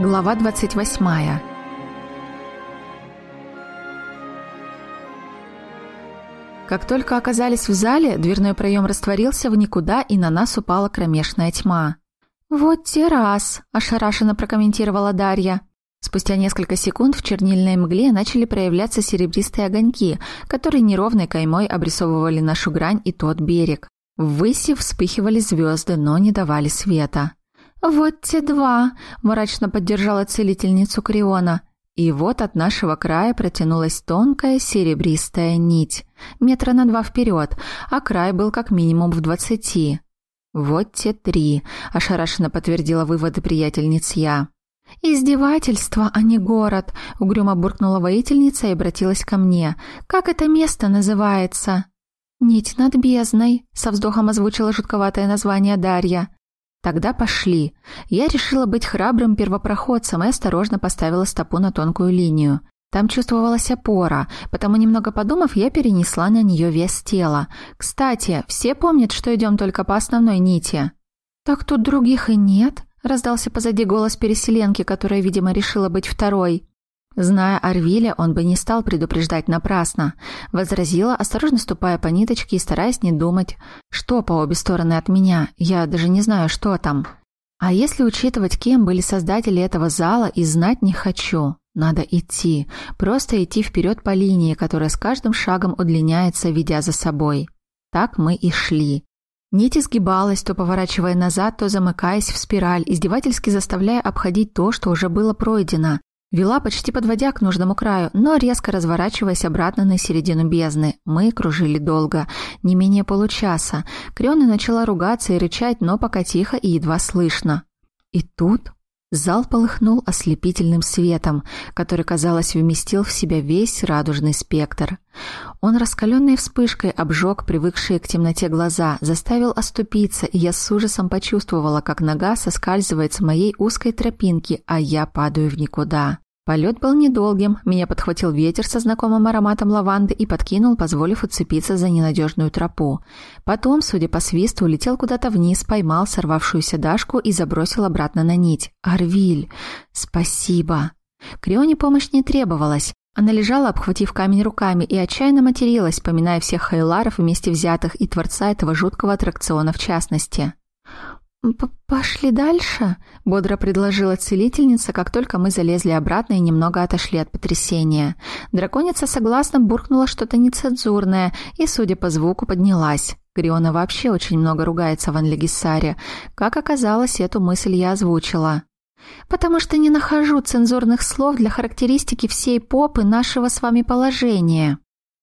Глава 28. Как только оказались в зале, дверной проем растворился в никуда, и на нас упала кромешная тьма. «Вот те раз!» – ошарашенно прокомментировала Дарья. Спустя несколько секунд в чернильной мгле начали проявляться серебристые огоньки, которые неровной каймой обрисовывали нашу грань и тот берег. Ввыси вспыхивали звезды, но не давали света. «Вот те два!» – мрачно поддержала целительницу Криона. И вот от нашего края протянулась тонкая серебристая нить, метра на два вперед, а край был как минимум в двадцати. «Вот те три», – ошарашенно подтвердила выводы приятельниц я. «Издевательство, а не город», — угрюмо буркнула воительница и обратилась ко мне. «Как это место называется?» «Нить над бездной», — со вздохом озвучила жутковатое название Дарья. «Тогда пошли». Я решила быть храбрым первопроходцем и осторожно поставила стопу на тонкую линию. Там чувствовалась опора, потому, немного подумав, я перенесла на нее вес тела. «Кстати, все помнят, что идем только по основной нити?» «Так тут других и нет», — раздался позади голос переселенки, которая, видимо, решила быть второй. Зная Арвиля, он бы не стал предупреждать напрасно. Возразила, осторожно ступая по ниточке и стараясь не думать, что по обе стороны от меня. Я даже не знаю, что там. А если учитывать, кем были создатели этого зала, и знать не хочу. Надо идти. Просто идти вперед по линии, которая с каждым шагом удлиняется, ведя за собой. Так мы и шли. Нить изгибалась, то поворачивая назад, то замыкаясь в спираль, издевательски заставляя обходить то, что уже было пройдено. Вела почти подводя к нужному краю, но резко разворачиваясь обратно на середину бездны. Мы кружили долго, не менее получаса. Крёна начала ругаться и рычать, но пока тихо и едва слышно. И тут Зал полыхнул ослепительным светом, который, казалось, вместил в себя весь радужный спектр. Он раскаленной вспышкой обжег привыкшие к темноте глаза, заставил оступиться, и я с ужасом почувствовала, как нога соскальзывает с моей узкой тропинки, а я падаю в никуда. Полет был недолгим, меня подхватил ветер со знакомым ароматом лаванды и подкинул, позволив уцепиться за ненадежную тропу. Потом, судя по свисту, улетел куда-то вниз, поймал сорвавшуюся Дашку и забросил обратно на нить. «Арвиль! Спасибо!» Крионе помощь не требовалась. Она лежала, обхватив камень руками, и отчаянно материлась, поминая всех хайларов вместе взятых и творца этого жуткого аттракциона в частности. «Пошли дальше», — бодро предложила целительница, как только мы залезли обратно и немного отошли от потрясения. Драконица согласно буркнула что-то нецензурное и, судя по звуку, поднялась. Гриона вообще очень много ругается в Анлегиссаре. Как оказалось, эту мысль я озвучила. «Потому что не нахожу цензурных слов для характеристики всей попы нашего с вами положения».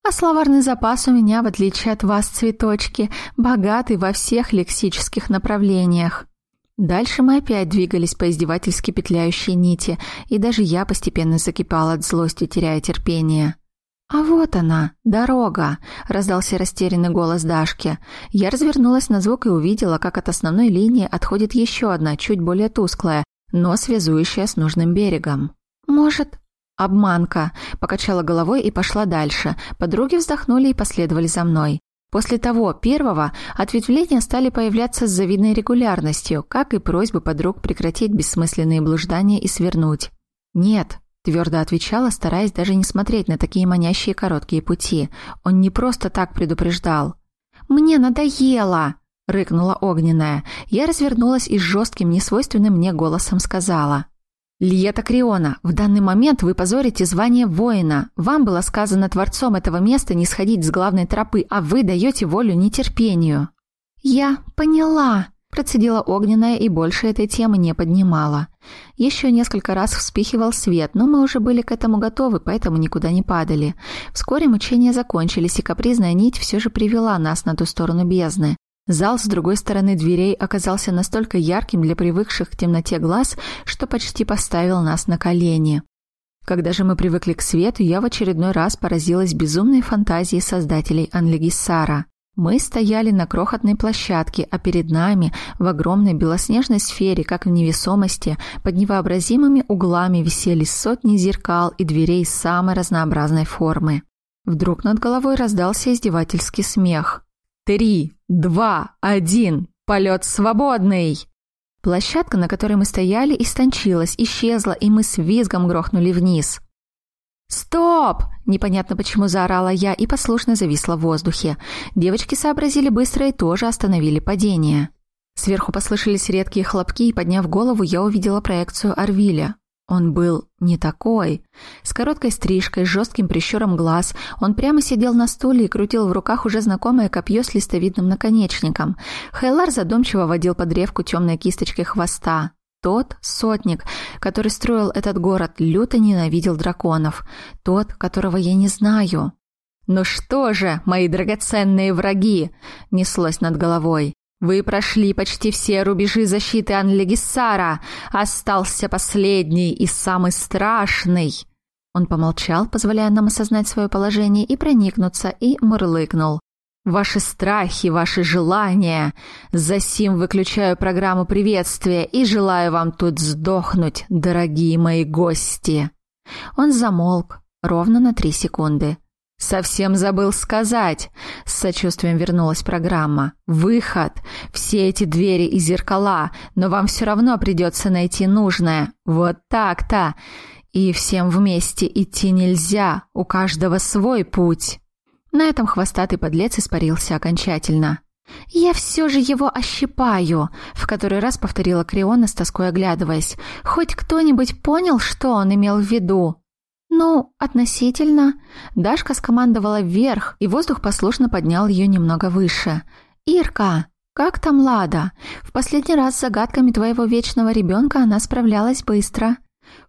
А словарный запас у меня, в отличие от вас, цветочки, богатый во всех лексических направлениях. Дальше мы опять двигались по издевательски петляющей нити, и даже я постепенно закипала от злости, теряя терпение. «А вот она, дорога!» – раздался растерянный голос Дашки. Я развернулась на звук и увидела, как от основной линии отходит еще одна, чуть более тусклая, но связующая с нужным берегом. «Может, «Обманка!» – покачала головой и пошла дальше. Подруги вздохнули и последовали за мной. После того первого ответвления стали появляться с завидной регулярностью, как и просьбы подруг прекратить бессмысленные блуждания и свернуть. «Нет», – твердо отвечала, стараясь даже не смотреть на такие манящие короткие пути. Он не просто так предупреждал. «Мне надоело!» – рыкнула огненная. Я развернулась и жестким, несвойственным мне голосом сказала – Лиета Криона, в данный момент вы позорите звание воина. Вам было сказано Творцом этого места не сходить с главной тропы, а вы даете волю нетерпению». «Я поняла», – процедила огненная и больше этой темы не поднимала. Еще несколько раз вспихивал свет, но мы уже были к этому готовы, поэтому никуда не падали. Вскоре мучения закончились, и капризная нить все же привела нас на ту сторону бездны. Зал с другой стороны дверей оказался настолько ярким для привыкших к темноте глаз, что почти поставил нас на колени. Когда же мы привыкли к свету, я в очередной раз поразилась безумной фантазией создателей Анлегиссара. Мы стояли на крохотной площадке, а перед нами, в огромной белоснежной сфере, как в невесомости, под невообразимыми углами висели сотни зеркал и дверей самой разнообразной формы. Вдруг над головой раздался издевательский смех. «Три, два, один, полет свободный!» Площадка, на которой мы стояли, истончилась, исчезла, и мы с визгом грохнули вниз. «Стоп!» – непонятно почему заорала я и послушно зависла в воздухе. Девочки сообразили быстро и тоже остановили падение. Сверху послышались редкие хлопки, и, подняв голову, я увидела проекцию Арвиля. Он был не такой. С короткой стрижкой, с жестким прищуром глаз, он прямо сидел на стуле и крутил в руках уже знакомое копье с листовидным наконечником. Хайлар задумчиво водил под древку темной кисточкой хвоста. Тот сотник, который строил этот город, люто ненавидел драконов. Тот, которого я не знаю. «Ну что же, мои драгоценные враги!» — неслось над головой. Вы прошли почти все рубежи защиты Анлегиссара. Остался последний и самый страшный. Он помолчал, позволяя нам осознать свое положение и проникнуться, и мурлыкнул. Ваши страхи, ваши желания. Засим выключаю программу приветствия и желаю вам тут сдохнуть, дорогие мои гости. Он замолк ровно на три секунды. «Совсем забыл сказать!» С сочувствием вернулась программа. «Выход! Все эти двери и зеркала, но вам все равно придется найти нужное. Вот так-то! И всем вместе идти нельзя, у каждого свой путь!» На этом хвостатый подлец испарился окончательно. «Я все же его ощипаю», — в который раз повторила Криона с тоской оглядываясь. «Хоть кто-нибудь понял, что он имел в виду?» «Ну, относительно». Дашка скомандовала вверх, и воздух послушно поднял ее немного выше. «Ирка, как там Лада? В последний раз с загадками твоего вечного ребенка она справлялась быстро».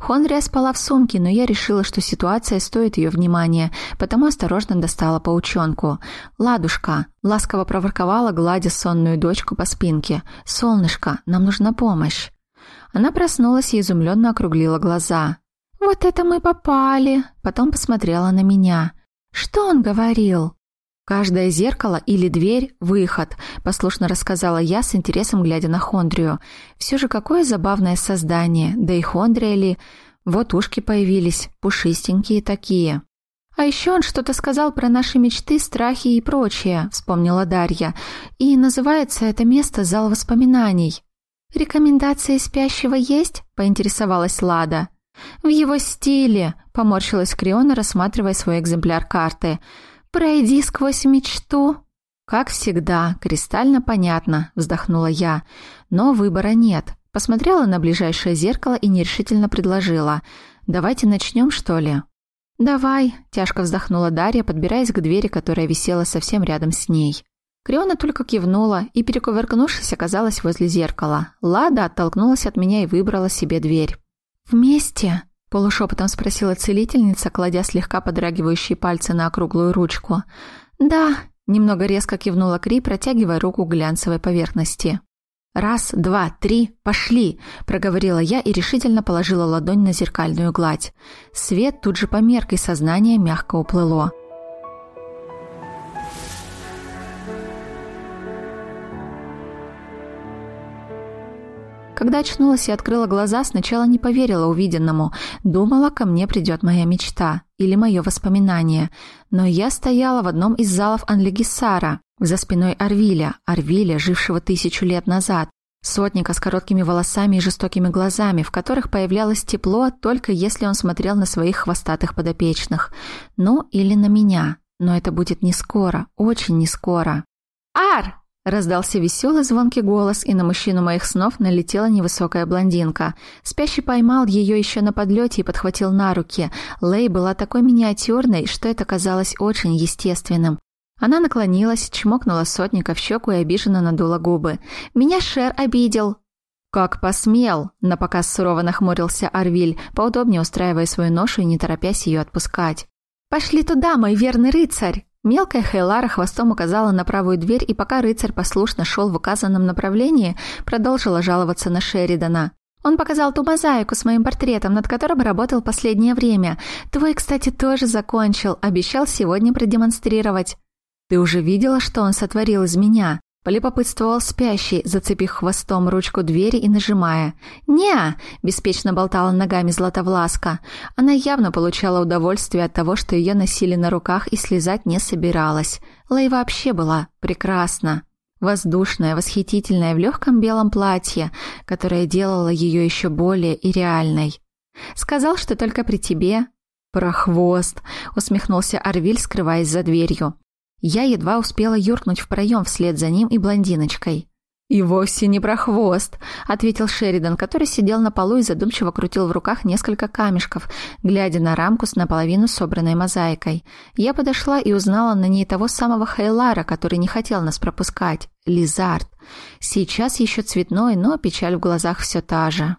Хонрия спала в сумке, но я решила, что ситуация стоит ее внимания, потому осторожно достала паучонку. «Ладушка!» — ласково проворковала, гладя сонную дочку по спинке. «Солнышко, нам нужна помощь!» Она проснулась и изумленно округлила глаза. «Вот это мы попали!» Потом посмотрела на меня. «Что он говорил?» «Каждое зеркало или дверь – выход», – послушно рассказала я с интересом, глядя на Хондрию. «Все же какое забавное создание, да и Хондрия ли. Вот ушки появились, пушистенькие такие». «А еще он что-то сказал про наши мечты, страхи и прочее», – вспомнила Дарья. «И называется это место «Зал воспоминаний». «Рекомендации спящего есть?» – поинтересовалась Лада. «В его стиле», — поморщилась Криона, рассматривая свой экземпляр карты. «Пройди сквозь мечту». «Как всегда, кристально понятно», — вздохнула я. «Но выбора нет». Посмотрела на ближайшее зеркало и нерешительно предложила. «Давайте начнем, что ли?» «Давай», — тяжко вздохнула Дарья, подбираясь к двери, которая висела совсем рядом с ней. Криона только кивнула и, перекувыркнувшись, оказалась возле зеркала. Лада оттолкнулась от меня и выбрала себе дверь. «Вместе?» — полушепотом спросила целительница, кладя слегка подрагивающие пальцы на округлую ручку. «Да», — немного резко кивнула Кри, протягивая руку к глянцевой поверхности. «Раз, два, три, пошли!» — проговорила я и решительно положила ладонь на зеркальную гладь. Свет тут же померк, и сознание мягко уплыло. Когда очнулась и открыла глаза, сначала не поверила увиденному. Думала, ко мне придет моя мечта или мое воспоминание. Но я стояла в одном из залов Анлегисара, за спиной Арвиля, Арвиля, жившего тысячу лет назад. Сотника с короткими волосами и жестокими глазами, в которых появлялось тепло, только если он смотрел на своих хвостатых подопечных. Ну, или на меня. Но это будет не скоро, очень не скоро. «Ар!» Раздался веселый звонкий голос, и на мужчину моих снов налетела невысокая блондинка. Спящий поймал ее еще на подлете и подхватил на руки. Лей была такой миниатюрной, что это казалось очень естественным. Она наклонилась, чмокнула сотника в щеку и обиженно надула губы. «Меня Шер обидел!» «Как посмел!» – напоказ сурово нахмурился Арвиль, поудобнее устраивая свою ношу и не торопясь ее отпускать. «Пошли туда, мой верный рыцарь!» Мелкая Хейлара хвостом указала на правую дверь, и пока рыцарь послушно шел в указанном направлении, продолжила жаловаться на Шеридана. Он показал ту мозаику с моим портретом, над которым работал последнее время. Твой, кстати, тоже закончил, обещал сегодня продемонстрировать. Ты уже видела, что он сотворил из меня? Полюбопытствовал спящий, зацепив хвостом ручку двери и нажимая. «Не!» – беспечно болтала ногами Златовласка. Она явно получала удовольствие от того, что ее носили на руках и слезать не собиралась. Лэй вообще была прекрасна. Воздушная, восхитительная, в легком белом платье, которое делало ее еще более и реальной. «Сказал, что только при тебе». «Прохвост!» — усмехнулся Арвиль, скрываясь за дверью. Я едва успела юркнуть в проем вслед за ним и блондиночкой. «И вовсе не про хвост», — ответил Шеридан, который сидел на полу и задумчиво крутил в руках несколько камешков, глядя на рамку с наполовину собранной мозаикой. Я подошла и узнала на ней того самого Хейлара, который не хотел нас пропускать. Лизард. Сейчас еще цветной, но печаль в глазах все та же.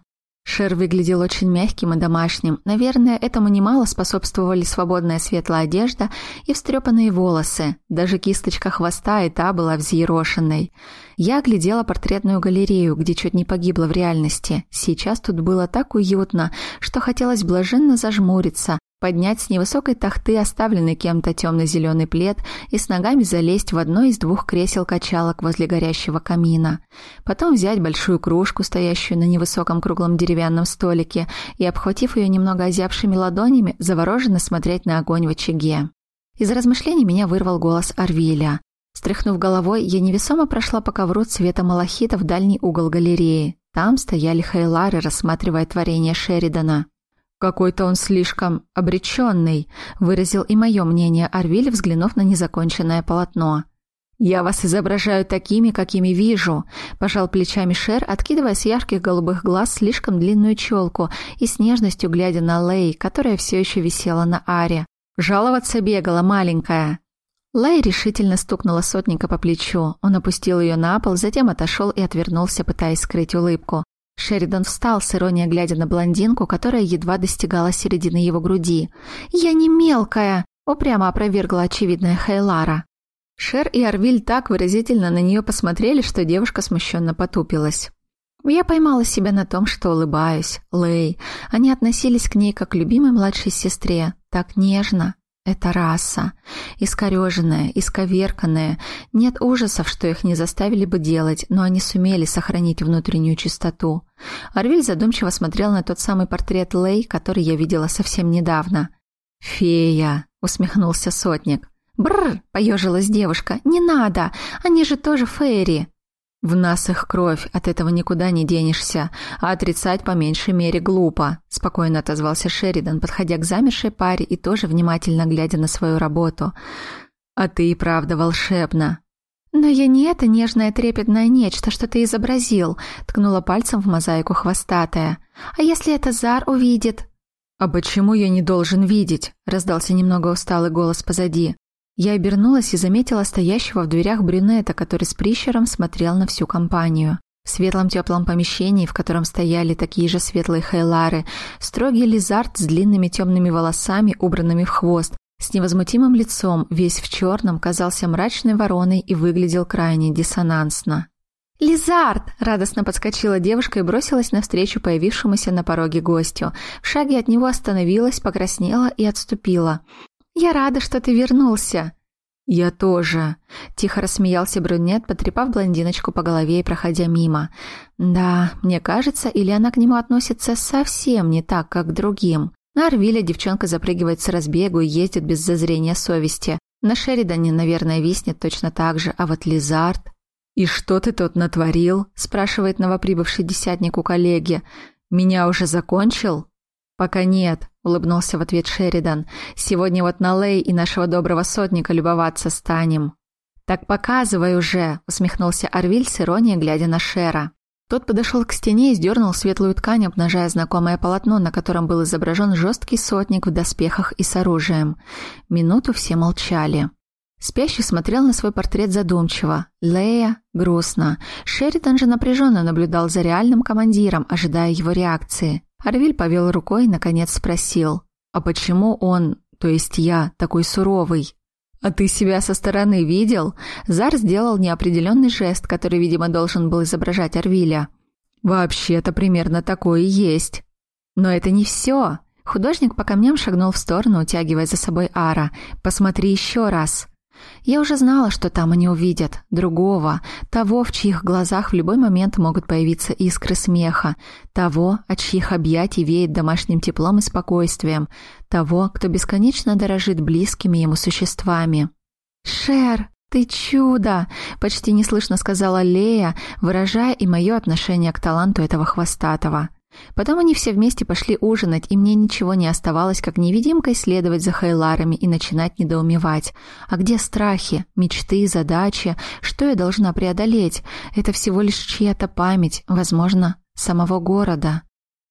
Шер выглядел очень мягким и домашним. Наверное, этому немало способствовали свободная светлая одежда и встрепанные волосы. Даже кисточка хвоста и та была взъерошенной. Я глядела портретную галерею, где чуть не погибла в реальности. Сейчас тут было так уютно, что хотелось блаженно зажмуриться, поднять с невысокой тахты оставленный кем-то темно-зеленый плед и с ногами залезть в одно из двух кресел-качалок возле горящего камина. Потом взять большую кружку, стоящую на невысоком круглом деревянном столике, и, обхватив ее немного озябшими ладонями, завороженно смотреть на огонь в очаге. Из размышлений меня вырвал голос Арвиля. Стряхнув головой, я невесомо прошла по ковру цвета малахита в дальний угол галереи. Там стояли хейлары, рассматривая творение Шеридана. «Какой-то он слишком обреченный», — выразил и мое мнение Арвиль, взглянув на незаконченное полотно. «Я вас изображаю такими, какими вижу», – пожал плечами Шер, откидывая с ярких голубых глаз слишком длинную челку и с нежностью глядя на Лей, которая все еще висела на аре. «Жаловаться бегала маленькая». Лей решительно стукнула сотника по плечу. Он опустил ее на пол, затем отошел и отвернулся, пытаясь скрыть улыбку. Шеридан встал с иронией, глядя на блондинку, которая едва достигала середины его груди. «Я не мелкая!» — упрямо опровергла очевидная Хейлара. Шер и Арвиль так выразительно на нее посмотрели, что девушка смущенно потупилась. Я поймала себя на том, что улыбаюсь. Лэй. Они относились к ней как к любимой младшей сестре. Так нежно. Это раса. Искореженная, исковерканная. Нет ужасов, что их не заставили бы делать, но они сумели сохранить внутреннюю чистоту. Арвиль задумчиво смотрел на тот самый портрет Лэй, который я видела совсем недавно. «Фея!» — усмехнулся сотник. «Бррр!» — поежилась девушка. «Не надо! Они же тоже фейри!» «В нас их кровь, от этого никуда не денешься, а отрицать по меньшей мере глупо», — спокойно отозвался Шеридан, подходя к замершей паре и тоже внимательно глядя на свою работу. «А ты и правда волшебна». «Но я не это нежное трепетное нечто, что ты изобразил», — ткнула пальцем в мозаику хвостатая. «А если это Зар увидит?» «А почему я не должен видеть?» — раздался немного усталый голос позади. Я обернулась и заметила стоящего в дверях брюнета, который с прищером смотрел на всю компанию. В светлом теплом помещении, в котором стояли такие же светлые хейлары, строгий лизард с длинными темными волосами, убранными в хвост, с невозмутимым лицом, весь в черном, казался мрачной вороной и выглядел крайне диссонансно. «Лизард!» – радостно подскочила девушка и бросилась навстречу появившемуся на пороге гостю. В шаге от него остановилась, покраснела и отступила. «Я рада, что ты вернулся!» «Я тоже», — тихо рассмеялся брюнет, потрепав блондиночку по голове и проходя мимо. «Да, мне кажется, или она к нему относится совсем не так, как к другим. На Арвиле девчонка запрыгивает с разбегу и ездит без зазрения совести. На Шеридане, наверное, виснет точно так же, а вот Лизард...» «И что ты тут натворил?» — спрашивает новоприбывший десятник у коллеги. «Меня уже закончил?» «Пока нет», — улыбнулся в ответ Шеридан. «Сегодня вот на Лей и нашего доброго сотника любоваться станем». «Так показывай уже», — усмехнулся Арвиль с иронией, глядя на Шера. Тот подошел к стене и сдернул светлую ткань, обнажая знакомое полотно, на котором был изображен жесткий сотник в доспехах и с оружием. Минуту все молчали. Спящий смотрел на свой портрет задумчиво. Лея грустно. Шеридан же напряженно наблюдал за реальным командиром, ожидая его реакции. Арвиль повел рукой и, наконец, спросил. «А почему он, то есть я, такой суровый?» «А ты себя со стороны видел?» Зар сделал неопределенный жест, который, видимо, должен был изображать Арвиля. «Вообще-то примерно такое и есть». «Но это не все!» Художник по камням шагнул в сторону, утягивая за собой Ара. «Посмотри еще раз!» Я уже знала, что там они увидят другого, того, в чьих глазах в любой момент могут появиться искры смеха, того, от чьих объятий веет домашним теплом и спокойствием, того, кто бесконечно дорожит близкими ему существами. «Шер!» «Ты чудо!» — почти неслышно сказала Лея, выражая и мое отношение к таланту этого хвостатого. Потом они все вместе пошли ужинать, и мне ничего не оставалось, как невидимкой следовать за Хайларами и начинать недоумевать. А где страхи, мечты, задачи? Что я должна преодолеть? Это всего лишь чья-то память, возможно, самого города.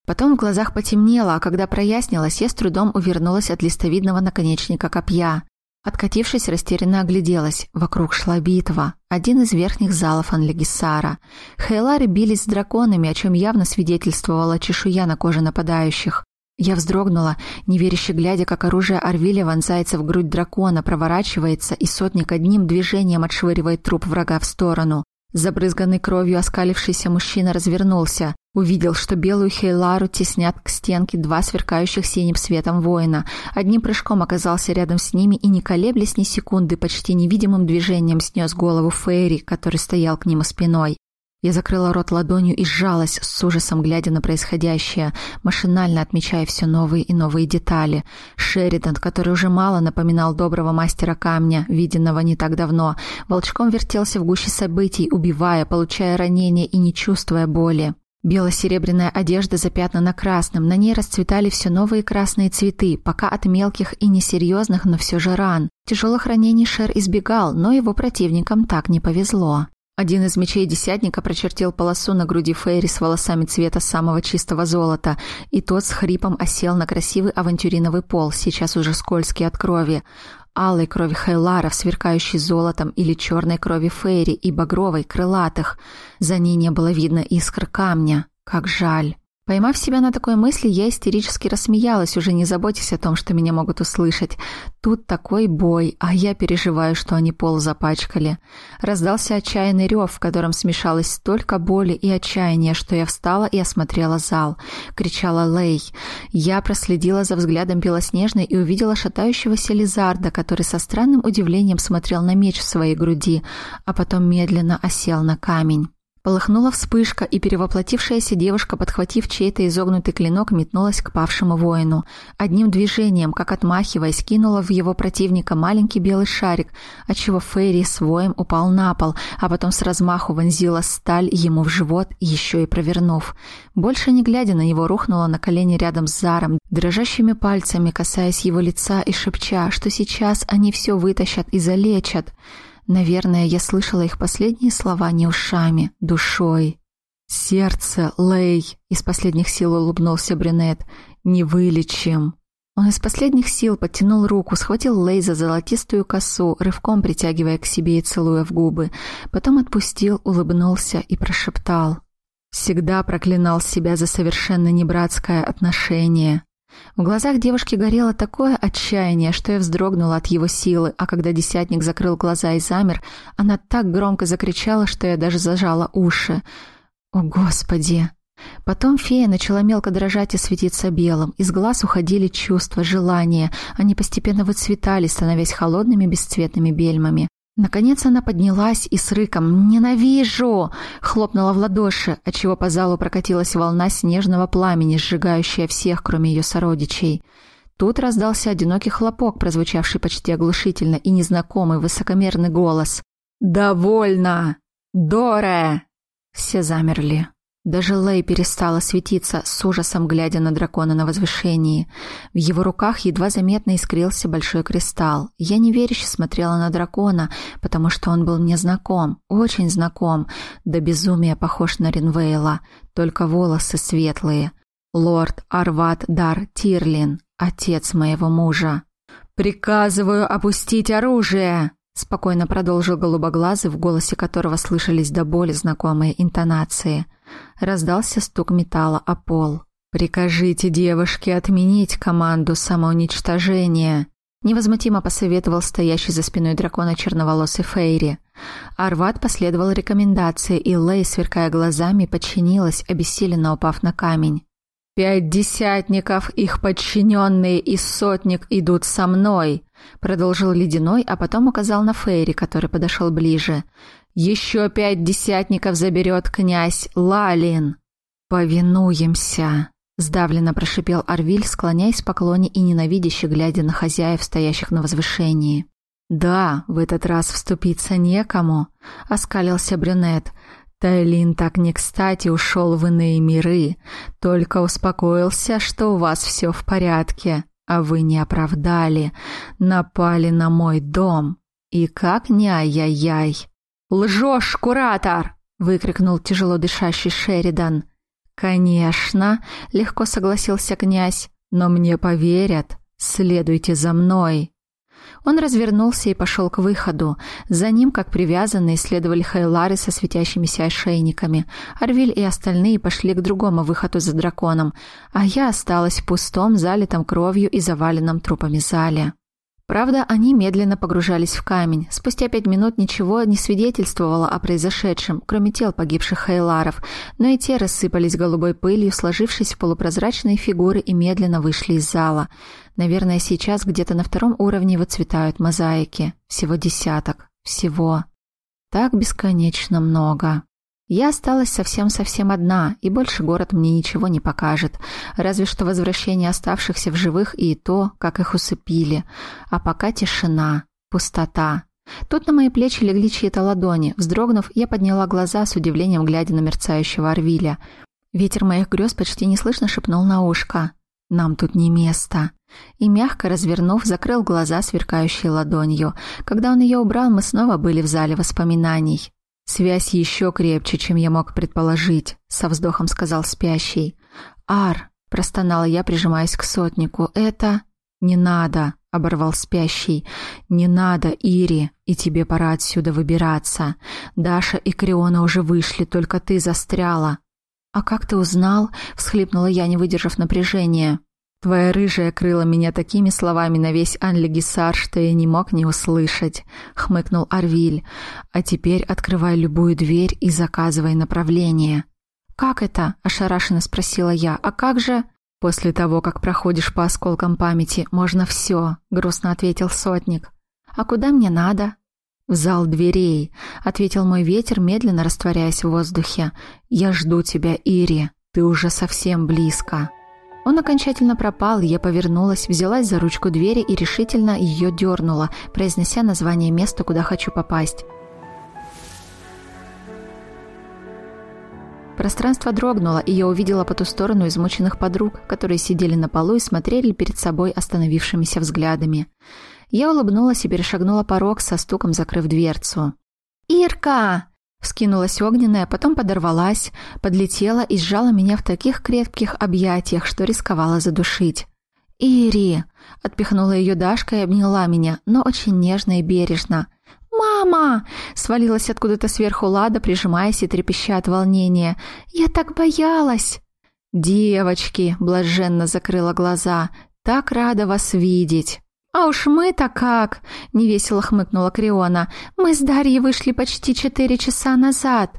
Потом в глазах потемнело, а когда прояснилось, я с трудом увернулась от листовидного наконечника копья. Откатившись, растерянно огляделась. Вокруг шла битва. Один из верхних залов Анлегисара. Хейлары бились с драконами, о чем явно свидетельствовала чешуя на коже нападающих. Я вздрогнула, неверяще глядя, как оружие Арвиля вонзается в грудь дракона, проворачивается, и сотник одним движением отшвыривает труп врага в сторону. Забрызганный кровью оскалившийся мужчина развернулся. Увидел, что белую Хейлару теснят к стенке два сверкающих синим светом воина. Одним прыжком оказался рядом с ними и, не колеблясь ни секунды, почти невидимым движением снес голову Фейри, который стоял к нему спиной. Я закрыла рот ладонью и сжалась, с ужасом глядя на происходящее, машинально отмечая все новые и новые детали. Шеридан, который уже мало напоминал доброго мастера камня, виденного не так давно, волчком вертелся в гуще событий, убивая, получая ранения и не чувствуя боли. Бело-серебряная одежда запятнана красным, на ней расцветали все новые красные цветы, пока от мелких и несерьезных, но все же ран. Тяжелых ранений Шер избегал, но его противникам так не повезло. Один из мечей десятника прочертил полосу на груди Фейри с волосами цвета самого чистого золота, и тот с хрипом осел на красивый авантюриновый пол, сейчас уже скользкий от крови алой крови Хайларов, сверкающей золотом, или черной крови Фейри и багровой, крылатых. За ней не было видно искр камня. Как жаль. Поймав себя на такой мысли, я истерически рассмеялась, уже не заботясь о том, что меня могут услышать. Тут такой бой, а я переживаю, что они пол запачкали. Раздался отчаянный рев, в котором смешалось столько боли и отчаяния, что я встала и осмотрела зал. Кричала Лей. Я проследила за взглядом Белоснежной и увидела шатающегося Лизарда, который со странным удивлением смотрел на меч в своей груди, а потом медленно осел на камень. Полыхнула вспышка, и перевоплотившаяся девушка, подхватив чей-то изогнутый клинок, метнулась к павшему воину. Одним движением, как отмахиваясь, кинула в его противника маленький белый шарик, отчего Фейри с воем упал на пол, а потом с размаху вонзила сталь ему в живот, еще и провернув. Больше не глядя на него, рухнула на колени рядом с Заром, дрожащими пальцами касаясь его лица и шепча, что сейчас они все вытащат и залечат. Наверное, я слышала их последние слова не ушами, душой. «Сердце, Лей!» — из последних сил улыбнулся Брюнет. «Не вылечим!» Он из последних сил подтянул руку, схватил Лей за золотистую косу, рывком притягивая к себе и целуя в губы. Потом отпустил, улыбнулся и прошептал. «Всегда проклинал себя за совершенно небратское отношение. В глазах девушки горело такое отчаяние, что я вздрогнула от его силы, а когда десятник закрыл глаза и замер, она так громко закричала, что я даже зажала уши. «О, Господи!» Потом фея начала мелко дрожать и светиться белым. Из глаз уходили чувства, желания. Они постепенно выцветали, становясь холодными бесцветными бельмами. Наконец она поднялась и с рыком «Ненавижу!» хлопнула в ладоши, отчего по залу прокатилась волна снежного пламени, сжигающая всех, кроме ее сородичей. Тут раздался одинокий хлопок, прозвучавший почти оглушительно, и незнакомый высокомерный голос. «Довольно! Доре!» Все замерли. Даже Лэй перестала светиться, с ужасом глядя на дракона на возвышении. В его руках едва заметно искрился большой кристалл. Я неверяще смотрела на дракона, потому что он был мне знаком, очень знаком, до безумия похож на Ринвейла, только волосы светлые. Лорд Арват Дар Тирлин, отец моего мужа. «Приказываю опустить оружие!» Спокойно продолжил голубоглазый, в голосе которого слышались до боли знакомые интонации. Раздался стук металла о пол. «Прикажите девушке отменить команду самоуничтожения», невозмутимо посоветовал стоящий за спиной дракона черноволосый Фейри. Арват последовал рекомендации, и Лей, сверкая глазами, подчинилась, обессиленно упав на камень. «Пять десятников, их подчиненные и сотник идут со мной», продолжил Ледяной, а потом указал на Фейри, который подошел ближе. «Еще пять десятников заберет князь Лалин». «Повинуемся», — сдавленно прошипел Арвиль, склоняясь в поклоне и ненавидяще глядя на хозяев, стоящих на возвышении. «Да, в этот раз вступиться некому», — оскалился брюнет. Тайлин так не кстати ушел в иные миры, только успокоился, что у вас все в порядке, а вы не оправдали, напали на мой дом. И как не ай-яй-яй. «Лжешь, куратор!» — выкрикнул тяжело дышащий Шеридан. «Конечно», — легко согласился князь, — «но мне поверят. Следуйте за мной». Он развернулся и пошел к выходу. За ним, как привязанные, следовали хайлары со светящимися ошейниками. Арвиль и остальные пошли к другому выходу за драконом, а я осталась в пустом, залитом кровью и заваленном трупами зале. Правда, они медленно погружались в камень. Спустя пять минут ничего не свидетельствовало о произошедшем, кроме тел погибших хейларов, но и те рассыпались голубой пылью, сложившись в полупрозрачные фигуры и медленно вышли из зала. Наверное, сейчас где-то на втором уровне выцветают мозаики. Всего десяток. Всего. Так бесконечно много. Я осталась совсем-совсем одна, и больше город мне ничего не покажет, разве что возвращение оставшихся в живых и то, как их усыпили. А пока тишина, пустота. Тут на мои плечи легли чьи-то ладони. Вздрогнув, я подняла глаза с удивлением, глядя на мерцающего Арвиля. Ветер моих грез почти неслышно шепнул на ушко. «Нам тут не место». И мягко развернув, закрыл глаза, сверкающей ладонью. Когда он ее убрал, мы снова были в зале воспоминаний. «Связь еще крепче, чем я мог предположить», — со вздохом сказал спящий. «Ар», — простонала я, прижимаясь к сотнику, — «это...» «Не надо», — оборвал спящий. «Не надо, Ири, и тебе пора отсюда выбираться. Даша и Криона уже вышли, только ты застряла». «А как ты узнал?» — всхлипнула я, не выдержав напряжения. Твоя рыжая крыла меня такими словами на весь Анлегисар, что я не мог не услышать, хмыкнул Арвиль. А теперь открывай любую дверь и заказывай направление. Как это? ошарашенно спросила я. А как же После того, как проходишь по осколкам памяти, можно все, грустно ответил сотник. А куда мне надо? В зал дверей, ответил мой ветер, медленно растворяясь в воздухе. Я жду тебя, Ири. Ты уже совсем близко. Он окончательно пропал, я повернулась, взялась за ручку двери и решительно ее дернула, произнося название места, куда хочу попасть. Пространство дрогнуло, и я увидела по ту сторону измученных подруг, которые сидели на полу и смотрели перед собой остановившимися взглядами. Я улыбнулась и перешагнула порог, со стуком закрыв дверцу. «Ирка!» Вскинулась огненная, потом подорвалась, подлетела и сжала меня в таких крепких объятиях, что рисковала задушить. «Ири!» — отпихнула ее Дашка и обняла меня, но очень нежно и бережно. «Мама!» — свалилась откуда-то сверху Лада, прижимаясь и трепеща от волнения. «Я так боялась!» «Девочки!» — блаженно закрыла глаза. «Так рада вас видеть!» «А уж мы-то как!» — невесело хмыкнула Криона. «Мы с Дарьей вышли почти четыре часа назад».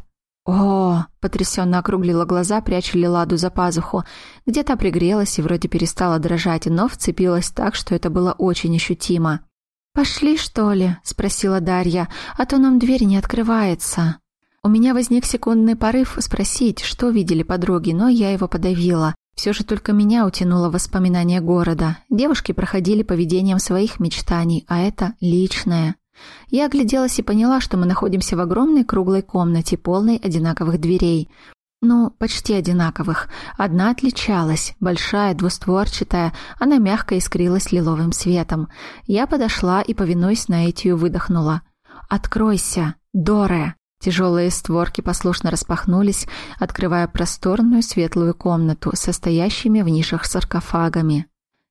«О!» — потрясенно округлила глаза, пряча Лиладу за пазуху. Где-то пригрелась и вроде перестала дрожать, но вцепилась так, что это было очень ощутимо. «Пошли, что ли?» — спросила Дарья, «а то нам дверь не открывается». У меня возник секундный порыв спросить, что видели подруги, но я его подавила. Все же только меня утянуло воспоминание города. Девушки проходили поведением своих мечтаний, а это личное. Я огляделась и поняла, что мы находимся в огромной круглой комнате, полной одинаковых дверей. Ну, почти одинаковых. Одна отличалась, большая, двустворчатая, она мягко искрилась лиловым светом. Я подошла и, повинуясь наитию, выдохнула. «Откройся, Доре!» Тяжелые створки послушно распахнулись, открывая просторную светлую комнату, состоящими в нишах саркофагами.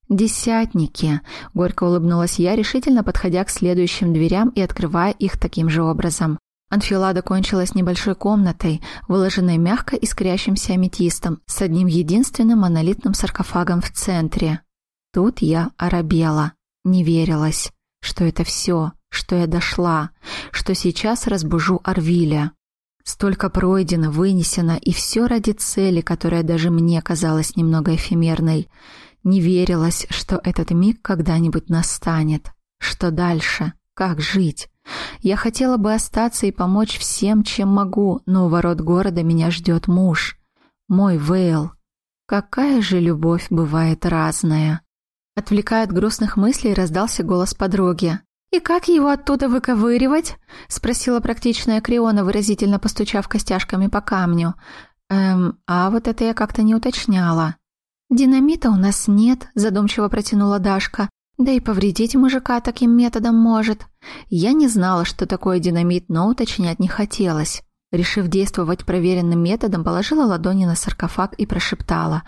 «Десятники!» — горько улыбнулась я, решительно подходя к следующим дверям и открывая их таким же образом. Анфилада кончилась небольшой комнатой, выложенной мягко искрящимся аметистом, с одним единственным монолитным саркофагом в центре. Тут я оробела, не верилась, что это все что я дошла, что сейчас разбужу Арвиля. Столько пройдено, вынесено, и все ради цели, которая даже мне казалась немного эфемерной. Не верилось, что этот миг когда-нибудь настанет. Что дальше? Как жить? Я хотела бы остаться и помочь всем, чем могу, но у ворот города меня ждет муж. Мой Вейл. Какая же любовь бывает разная. Отвлекая от грустных мыслей, раздался голос подруги. «И как его оттуда выковыривать?» — спросила практичная Криона, выразительно постучав костяшками по камню. «Эм, а вот это я как-то не уточняла». «Динамита у нас нет», — задумчиво протянула Дашка. «Да и повредить мужика таким методом может». Я не знала, что такое динамит, но уточнять не хотелось. Решив действовать проверенным методом, положила ладони на саркофаг и прошептала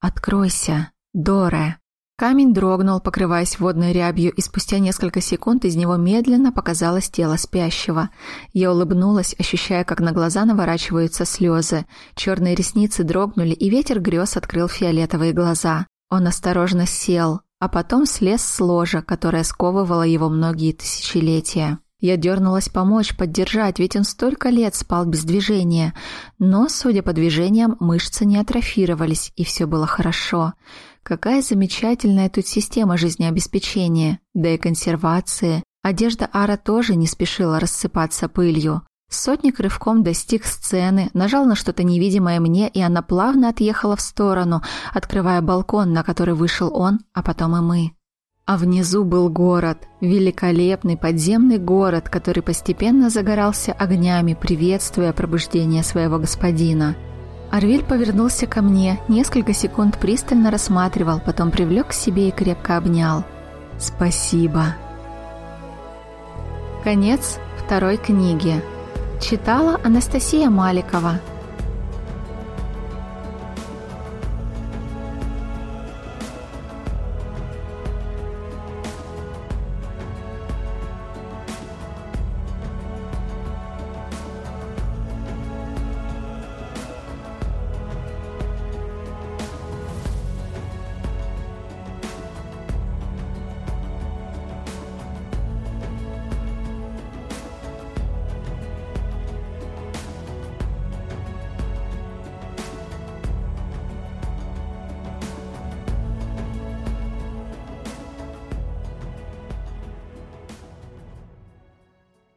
«Откройся, Доре». Камень дрогнул, покрываясь водной рябью, и спустя несколько секунд из него медленно показалось тело спящего. Я улыбнулась, ощущая, как на глаза наворачиваются слезы. Черные ресницы дрогнули, и ветер грез открыл фиолетовые глаза. Он осторожно сел, а потом слез с ложа, которое сковывало его многие тысячелетия. Я дернулась помочь, поддержать, ведь он столько лет спал без движения. Но, судя по движениям, мышцы не атрофировались, и все было хорошо. Какая замечательная тут система жизнеобеспечения, да и консервации. Одежда Ара тоже не спешила рассыпаться пылью. Сотник рывком достиг сцены, нажал на что-то невидимое мне, и она плавно отъехала в сторону, открывая балкон, на который вышел он, а потом и мы. А внизу был город, великолепный подземный город, который постепенно загорался огнями, приветствуя пробуждение своего господина. Арвиль повернулся ко мне, несколько секунд пристально рассматривал, потом привлек к себе и крепко обнял. «Спасибо». Конец второй книги. Читала Анастасия Маликова.